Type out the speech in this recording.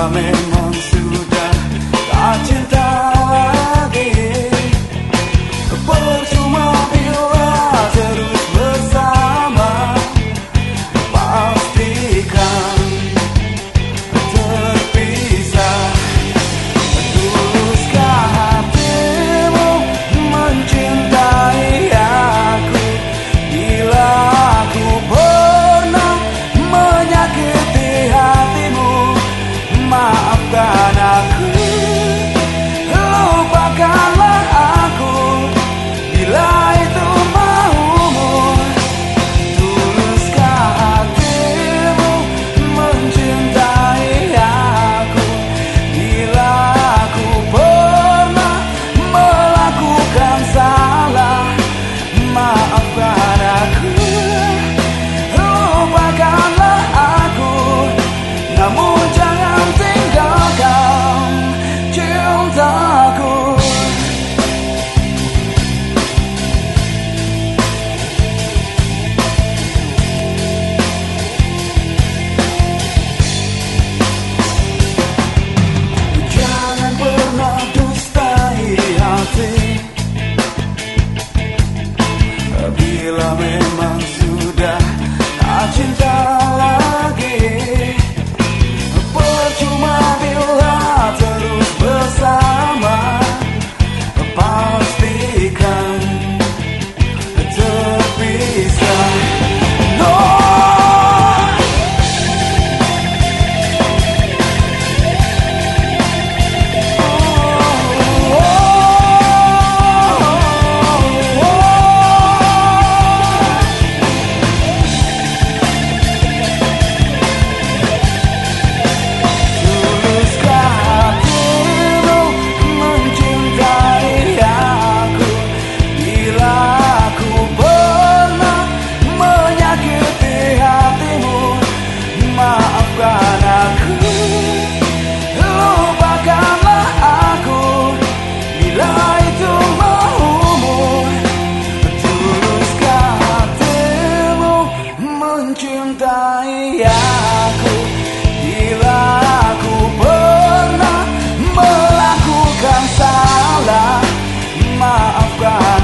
coming home. Dame lugar.